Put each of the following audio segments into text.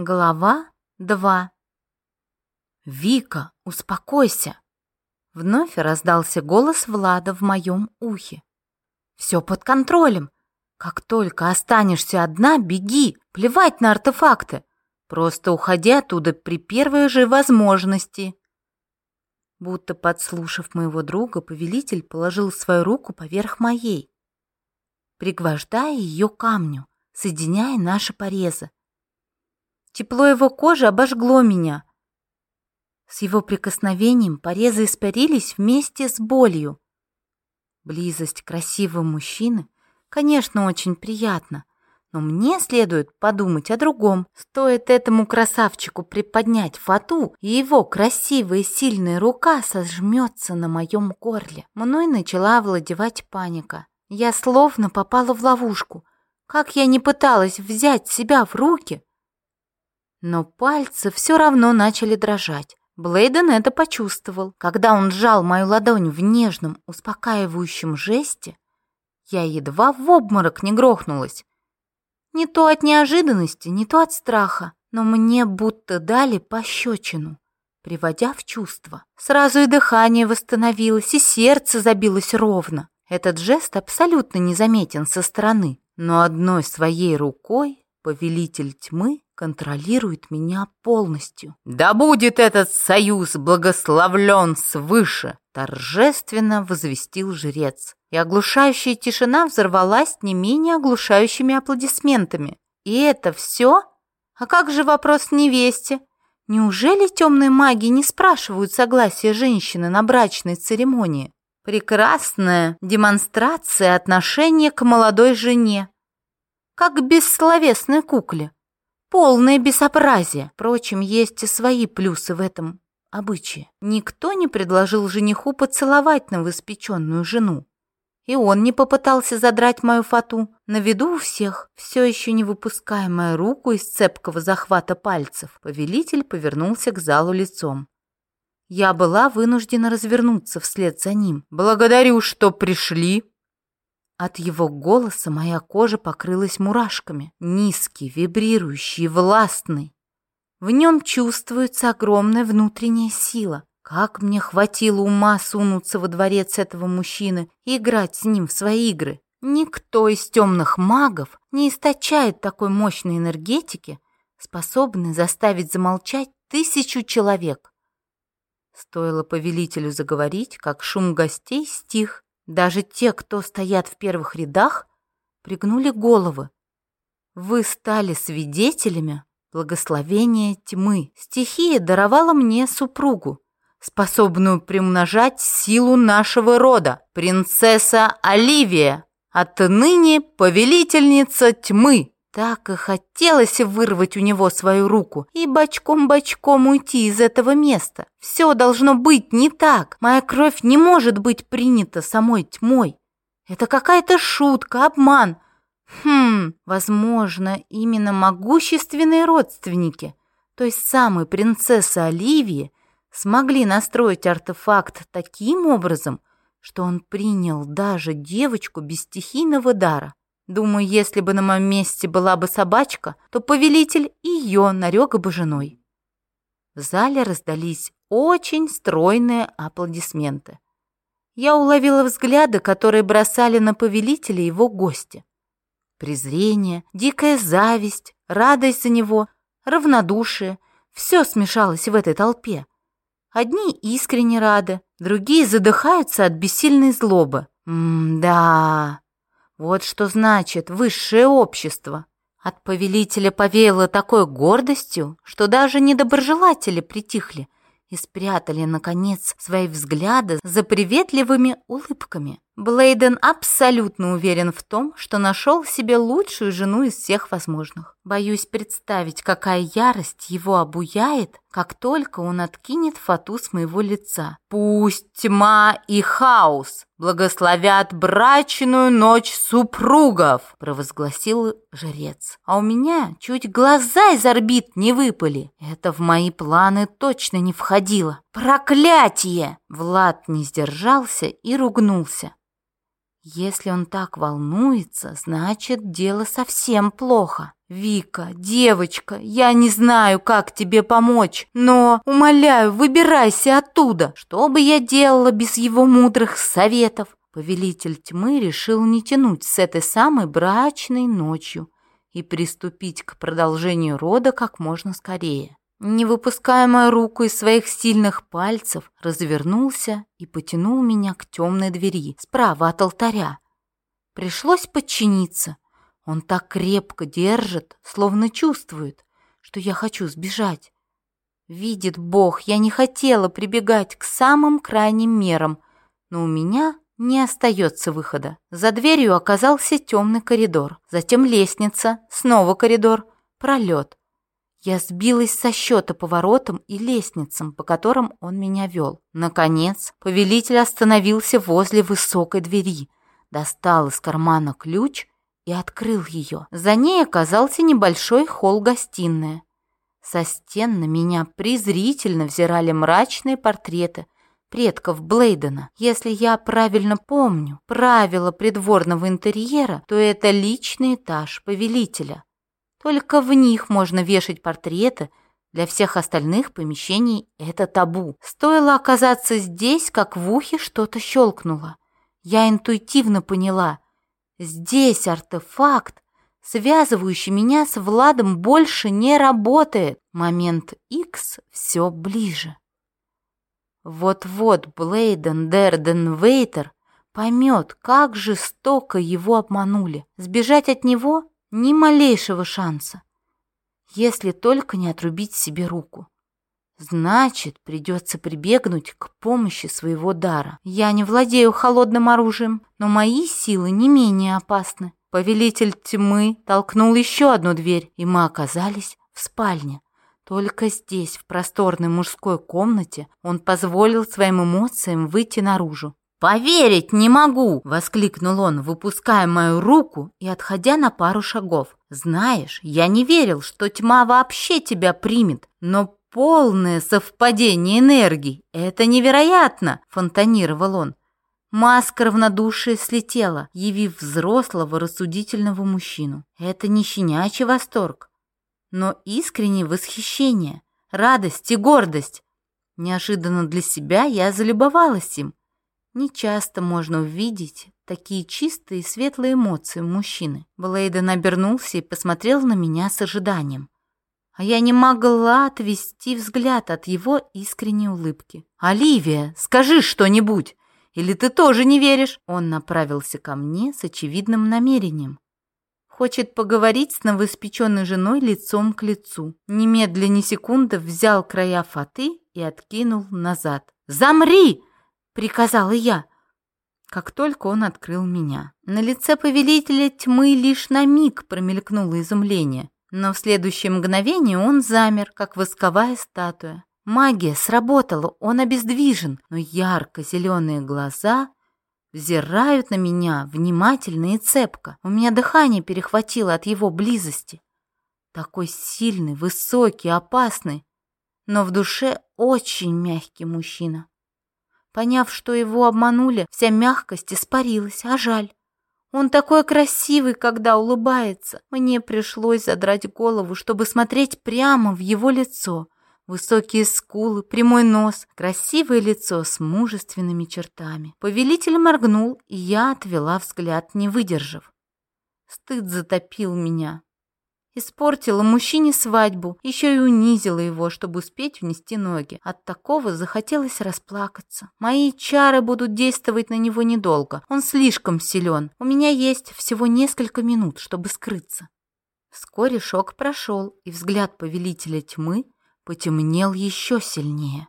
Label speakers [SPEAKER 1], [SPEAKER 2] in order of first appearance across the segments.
[SPEAKER 1] Глава 2 «Вика, успокойся!» Вновь раздался голос Влада в моем ухе. «Все под контролем. Как только останешься одна, беги, плевать на артефакты. Просто уходи оттуда при первой же возможности». Будто подслушав моего друга, повелитель положил свою руку поверх моей, пригвождая ее камню, соединяя наши порезы. Тепло его кожи обожгло меня. С его прикосновением порезы испарились вместе с болью. Близость красивого мужчины, конечно, очень приятна, но мне следует подумать о другом. Стоит этому красавчику приподнять фату, и его красивая сильная рука сожмется на моем горле. Мной начала овладевать паника. Я словно попала в ловушку. Как я не пыталась взять себя в руки, но пальцы все равно начали дрожать. Блейден это почувствовал. Когда он сжал мою ладонь в нежном, успокаивающем жесте, я едва в обморок не грохнулась. Не то от неожиданности, не то от страха, но мне будто дали пощечину, приводя в чувство. Сразу и дыхание восстановилось, и сердце забилось ровно. Этот жест абсолютно незаметен со стороны, но одной своей рукой повелитель тьмы контролирует меня полностью. «Да будет этот союз благословлен свыше!» торжественно возвестил жрец. И оглушающая тишина взорвалась не менее оглушающими аплодисментами. И это все? А как же вопрос невесте? Неужели темные маги не спрашивают согласия женщины на брачной церемонии? Прекрасная демонстрация отношения к молодой жене, как к бессловесной кукле. Полное безобразие. Впрочем, есть и свои плюсы в этом обычае. Никто не предложил жениху поцеловать новоиспеченную жену. И он не попытался задрать мою фату. На виду у всех, все еще не выпуская мою руку из цепкого захвата пальцев, повелитель повернулся к залу лицом. Я была вынуждена развернуться вслед за ним. «Благодарю, что пришли!» От его голоса моя кожа покрылась мурашками. Низкий, вибрирующий, властный. В нем чувствуется огромная внутренняя сила. Как мне хватило ума сунуться во дворец этого мужчины и играть с ним в свои игры. Никто из темных магов не источает такой мощной энергетики, способной заставить замолчать тысячу человек. Стоило повелителю заговорить, как шум гостей стих, даже те, кто стоят в первых рядах, пригнули головы. Вы стали свидетелями благословения тьмы. Стихия даровала мне супругу, способную примножать силу нашего рода, принцесса Оливия, отныне повелительница тьмы. Так и хотелось вырвать у него свою руку и бочком-бочком уйти из этого места. Все должно быть не так. Моя кровь не может быть принята самой тьмой. Это какая-то шутка, обман. Хм, возможно, именно могущественные родственники той самой принцессы Оливии смогли настроить артефакт таким образом, что он принял даже девочку без стихийного дара. Думаю, если бы на моем месте была бы собачка, то повелитель ее нарек бы женой. В зале раздались очень стройные аплодисменты. Я уловила взгляды, которые бросали на повелителя его гости. Презрение, дикая зависть, радость за него, равнодушие — все смешалось в этой толпе. Одни искренне рады, другие задыхаются от бессильной злобы. М-да, вот что значит высшее общество. От повелителя повеяло такой гордостью, что даже недоброжелатели притихли и спрятали, наконец, свои взгляды за приветливыми улыбками. Блейден абсолютно уверен в том, что нашел себе лучшую жену из всех возможных. Боюсь представить, какая ярость его обуяет, как только он откинет фату с моего лица. «Пусть тьма и хаос благословят брачную ночь супругов!» — провозгласил жрец. А у меня чуть глаза из орбит не выпали. Это в мои планы точно не входило. «Проклятие!» Влад не сдержался и ругнулся. Если он так волнуется, значит, дело совсем плохо. Вика, девочка, я не знаю, как тебе помочь, но, умоляю, выбирайся оттуда. Что бы я делала без его мудрых советов? Повелитель тьмы решил не тянуть с этой самой брачной ночью и приступить к продолжению рода как можно скорее. Не выпуская мою руку из своих сильных пальцев, развернулся и потянул меня к темной двери справа от алтаря. Пришлось подчиниться. Он так крепко держит, словно чувствует, что я хочу сбежать. Видит Бог, я не хотела прибегать к самым крайним мерам, но у меня не остается выхода. За дверью оказался темный коридор, затем лестница, снова коридор, пролет. Я сбилась со счета поворотам и лестницам, по которым он меня вел. Наконец, повелитель остановился возле высокой двери, достал из кармана ключ и открыл ее. За ней оказался небольшой холл-гостиная. Со стен на меня презрительно взирали мрачные портреты предков Блейдена. Если я правильно помню правила придворного интерьера, то это личный этаж повелителя. Только в них можно вешать портреты, для всех остальных помещений это табу. Стоило оказаться здесь, как в ухе что-то щелкнуло. Я интуитивно поняла. Здесь артефакт, связывающий меня с Владом, больше не работает. Момент X все ближе. Вот-вот Блейден Дерден Вейтер поймет, как жестоко его обманули. Сбежать от него ни малейшего шанса, если только не отрубить себе руку. Значит, придется прибегнуть к помощи своего дара. Я не владею холодным оружием, но мои силы не менее опасны. Повелитель тьмы толкнул еще одну дверь, и мы оказались в спальне. Только здесь, в просторной мужской комнате, он позволил своим эмоциям выйти наружу. «Поверить не могу!» — воскликнул он, выпуская мою руку и отходя на пару шагов. «Знаешь, я не верил, что тьма вообще тебя примет, но полное совпадение энергий — это невероятно!» — фонтанировал он. Маска равнодушия слетела, явив взрослого рассудительного мужчину. Это не щенячий восторг, но искреннее восхищение, радость и гордость. Неожиданно для себя я залюбовалась им. Нечасто можно увидеть такие чистые и светлые эмоции у мужчины. Блейден обернулся и посмотрел на меня с ожиданием. А я не могла отвести взгляд от его искренней улыбки. «Оливия, скажи что-нибудь! Или ты тоже не веришь?» Он направился ко мне с очевидным намерением. Хочет поговорить с новоиспеченной женой лицом к лицу. Немедля ни секунды взял края фаты и откинул назад. «Замри!» Приказала я, как только он открыл меня. На лице повелителя тьмы лишь на миг промелькнуло изумление, но в следующее мгновение он замер, как восковая статуя. Магия сработала, он обездвижен, но ярко-зеленые глаза взирают на меня внимательно и цепко. У меня дыхание перехватило от его близости. Такой сильный, высокий, опасный, но в душе очень мягкий мужчина. Поняв, что его обманули, вся мягкость испарилась, а жаль. Он такой красивый, когда улыбается. Мне пришлось задрать голову, чтобы смотреть прямо в его лицо. Высокие скулы, прямой нос, красивое лицо с мужественными чертами. Повелитель моргнул, и я отвела взгляд, не выдержав. Стыд затопил меня. Испортила мужчине свадьбу, еще и унизила его, чтобы успеть унести ноги. От такого захотелось расплакаться. Мои чары будут действовать на него недолго. Он слишком силен. У меня есть всего несколько минут, чтобы скрыться. Вскоре шок прошел, и взгляд повелителя тьмы потемнел еще сильнее.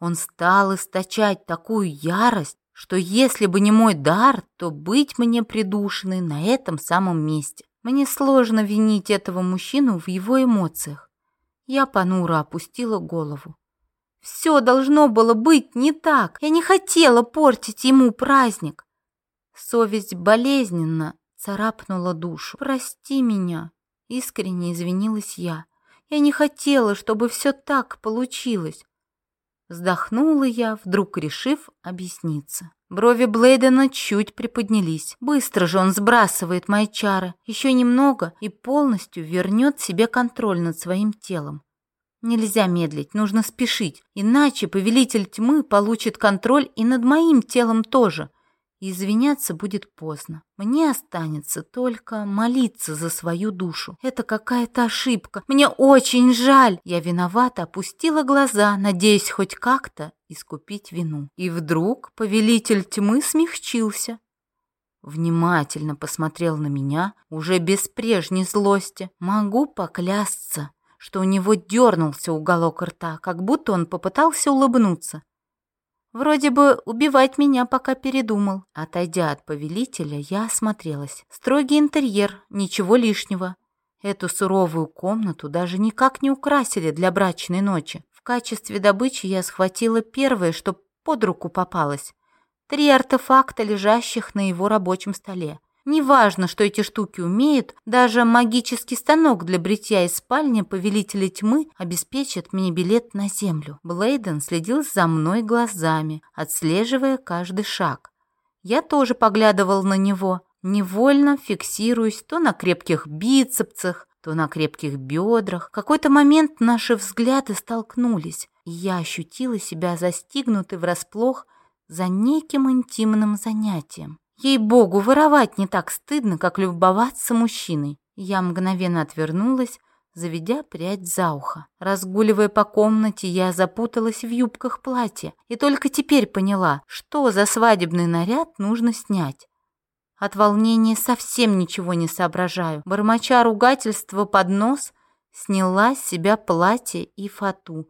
[SPEAKER 1] Он стал источать такую ярость, что если бы не мой дар, то быть мне придушенной на этом самом месте. Мне сложно винить этого мужчину в его эмоциях. Я понуро опустила голову. Все должно было быть не так. Я не хотела портить ему праздник. Совесть болезненно царапнула душу. «Прости меня», — искренне извинилась я. «Я не хотела, чтобы все так получилось». Вздохнула я, вдруг решив объясниться. Брови Блейдена чуть приподнялись. Быстро же он сбрасывает мои чары. Еще немного и полностью вернет себе контроль над своим телом. Нельзя медлить, нужно спешить, иначе повелитель тьмы получит контроль и над моим телом тоже. И извиняться будет поздно. Мне останется только молиться за свою душу. Это какая-то ошибка. Мне очень жаль. Я виновата, опустила глаза, надеясь хоть как-то искупить вину. И вдруг повелитель тьмы смягчился. Внимательно посмотрел на меня, уже без прежней злости. Могу поклясться, что у него дернулся уголок рта, как будто он попытался улыбнуться. Вроде бы убивать меня пока передумал. Отойдя от повелителя, я осмотрелась. Строгий интерьер, ничего лишнего. Эту суровую комнату даже никак не украсили для брачной ночи. Качестве добычи я схватила первое, что под руку попалось. Три артефакта, лежащих на его рабочем столе. Неважно, что эти штуки умеют, даже магический станок для бритья из спальни повелителя тьмы обеспечит мне билет на землю. Блейден следил за мной глазами, отслеживая каждый шаг. Я тоже поглядывал на него, невольно фиксируясь то на крепких бицепсах, то на крепких бедрах. В какой-то момент наши взгляды столкнулись, и я ощутила себя застигнутой врасплох за неким интимным занятием. Ей-богу, воровать не так стыдно, как любоваться мужчиной. Я мгновенно отвернулась, заведя прядь за ухо. Разгуливая по комнате, я запуталась в юбках платья и только теперь поняла, что за свадебный наряд нужно снять. От волнения совсем ничего не соображаю. Бормоча ругательства под нос, сняла с себя платье и фату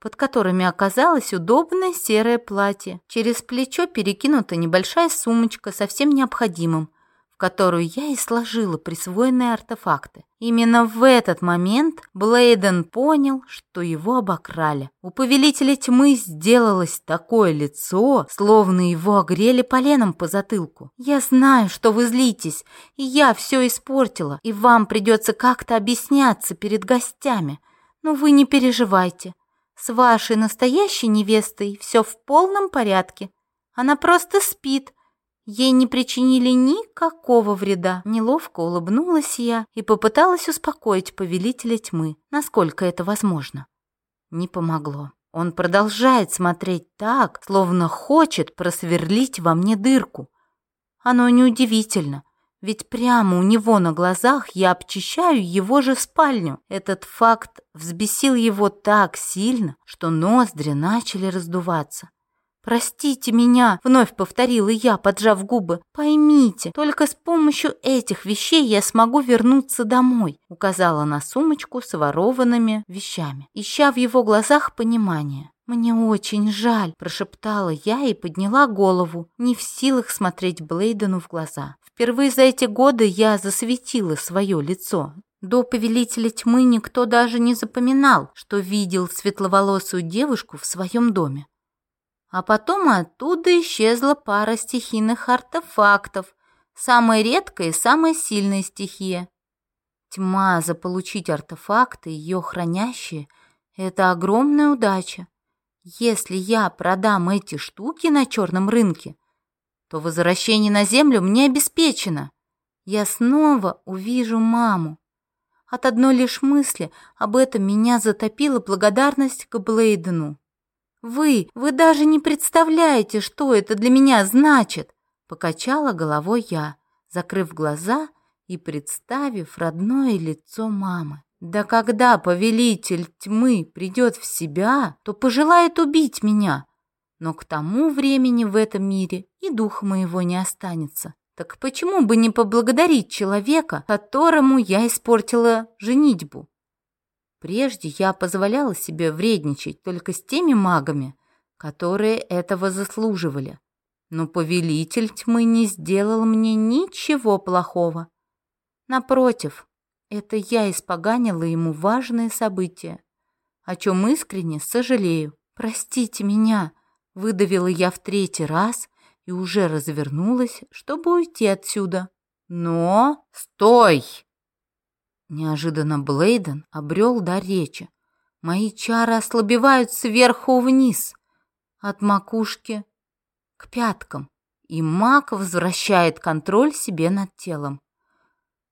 [SPEAKER 1] под которыми оказалось удобное серое платье. Через плечо перекинута небольшая сумочка со всем необходимым, которую я и сложила присвоенные артефакты. Именно в этот момент Блейден понял, что его обокрали. У повелителя тьмы сделалось такое лицо, словно его огрели поленом по затылку. «Я знаю, что вы злитесь, и я все испортила, и вам придется как-то объясняться перед гостями. Но вы не переживайте, с вашей настоящей невестой все в полном порядке. Она просто спит. Ей не причинили никакого вреда. Неловко улыбнулась я и попыталась успокоить повелителя тьмы, насколько это возможно. Не помогло. Он продолжает смотреть так, словно хочет просверлить во мне дырку. Оно неудивительно. Ведь прямо у него на глазах я обчищаю его же спальню. Этот факт взбесил его так сильно, что ноздри начали раздуваться. «Простите меня», — вновь повторила я, поджав губы. «Поймите, только с помощью этих вещей я смогу вернуться домой», — указала на сумочку с ворованными вещами, ища в его глазах понимание. «Мне очень жаль», — прошептала я и подняла голову, не в силах смотреть Блейдену в глаза. Впервые за эти годы я засветила свое лицо. До повелителя тьмы никто даже не запоминал, что видел светловолосую девушку в своем доме. А потом оттуда исчезла пара стихийных артефактов, самая редкая и самая сильная стихия. Тьма заполучить артефакты, ее хранящие — это огромная удача. Если я продам эти штуки на черном рынке, то возвращение на землю мне обеспечено. Я снова увижу маму. От одной лишь мысли об этом меня затопила благодарность к Блейдену. «Вы, вы даже не представляете, что это для меня значит!» Покачала головой я, закрыв глаза и представив родное лицо мамы. Да когда повелитель тьмы придет в себя, то пожелает убить меня. Но к тому времени в этом мире и духа моего не останется. Так почему бы не поблагодарить человека, которому я испортила женитьбу? Прежде я позволяла себе вредничать только с теми магами, которые этого заслуживали. Но повелитель тьмы не сделал мне ничего плохого. Напротив, это я испоганила ему важное событие, о чем искренне сожалею. Простите меня, выдавила я в третий раз и уже развернулась, чтобы уйти отсюда. Но... Стой! Неожиданно Блейден обрел дар речи. Мои чары ослабевают сверху вниз, от макушки к пяткам, и маг возвращает контроль себе над телом.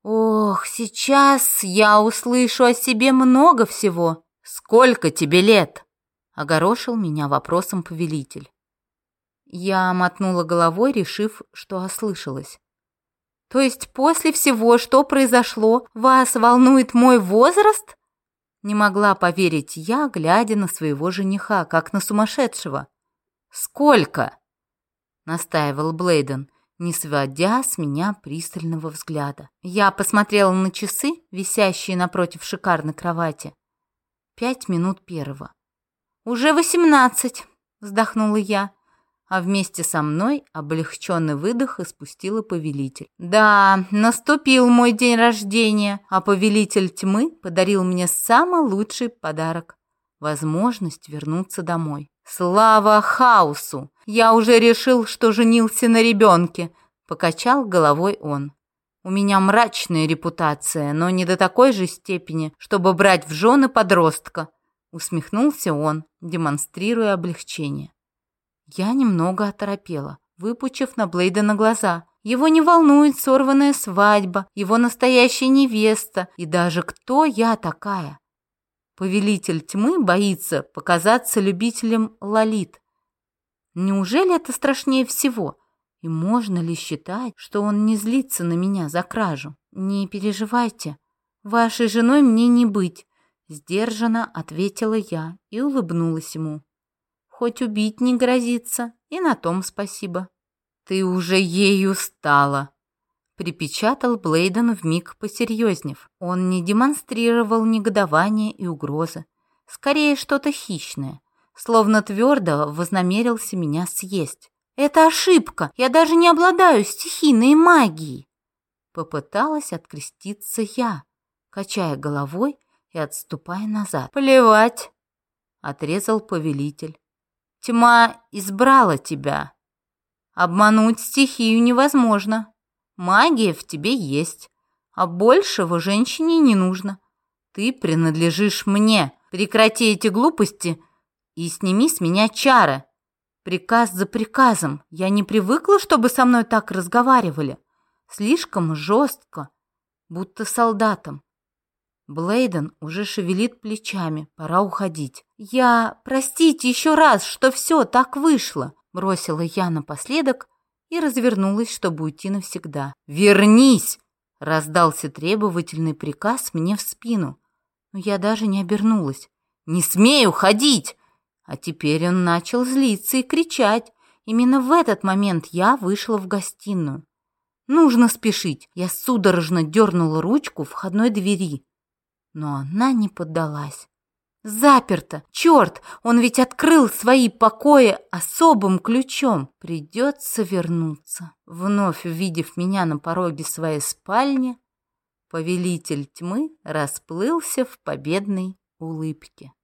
[SPEAKER 1] Ох, сейчас я услышу о себе много всего. Сколько тебе лет? Огорошил меня вопросом повелитель. Я мотнула головой, решив, что ослышалась. То есть после всего, что произошло, вас волнует мой возраст? Не могла поверить я, глядя на своего жениха, как на сумасшедшего. Сколько? настаивал Блейден не сводя с меня пристального взгляда. Я посмотрела на часы, висящие напротив шикарной кровати. Пять минут первого. «Уже восемнадцать!» — вздохнула я, а вместе со мной облегченный выдох испустила повелитель. «Да, наступил мой день рождения, а повелитель тьмы подарил мне самый лучший подарок — возможность вернуться домой». «Слава хаосу! Я уже решил, что женился на ребенке», — покачал головой он. «У меня мрачная репутация, но не до такой же степени, чтобы брать в жены подростка», — усмехнулся он, демонстрируя облегчение. Я немного оторопела, выпучив на Блейдена глаза. Его не волнует сорванная свадьба, его настоящая невеста и даже кто я такая. Повелитель тьмы боится показаться любителем лолит. Неужели это страшнее всего? И можно ли считать, что он не злится на меня за кражу? Не переживайте, вашей женой мне не быть, сдержанно ответила я и улыбнулась ему. Хоть убить не грозится, и на том спасибо. Ты уже ею стала, припечатал Блейден вмиг посерьезнев. Он не демонстрировал негодования и угрозы, скорее что-то хищное, словно твердо вознамерился меня съесть. «Это ошибка! Я даже не обладаю стихийной магией!» Попыталась откреститься я, качая головой и отступая назад. «Плевать!» — отрезал повелитель. «Тьма избрала тебя. Обмануть стихию невозможно. Магия в тебе есть, а большего женщине не нужно. Ты принадлежишь мне. Прекрати эти глупости и сними с меня чары. Приказ за приказом. Я не привыкла, чтобы со мной так разговаривали. Слишком жестко, будто солдатом. Блейден уже шевелит плечами, пора уходить. «Я... Простите еще раз, что все так вышло», — бросила я напоследок и развернулась, чтобы уйти навсегда. «Вернись!» — раздался требовательный приказ мне в спину. Но я даже не обернулась. «Не смей уходить!» А теперь он начал злиться и кричать. Именно в этот момент я вышла в гостиную. Нужно спешить. Я судорожно дернула ручку входной двери, но она не поддалась. Заперто! Черт! Он ведь открыл свои покои особым ключом. Придется вернуться. Вновь увидев меня на пороге своей спальни, повелитель тьмы расплылся в победной улыбке.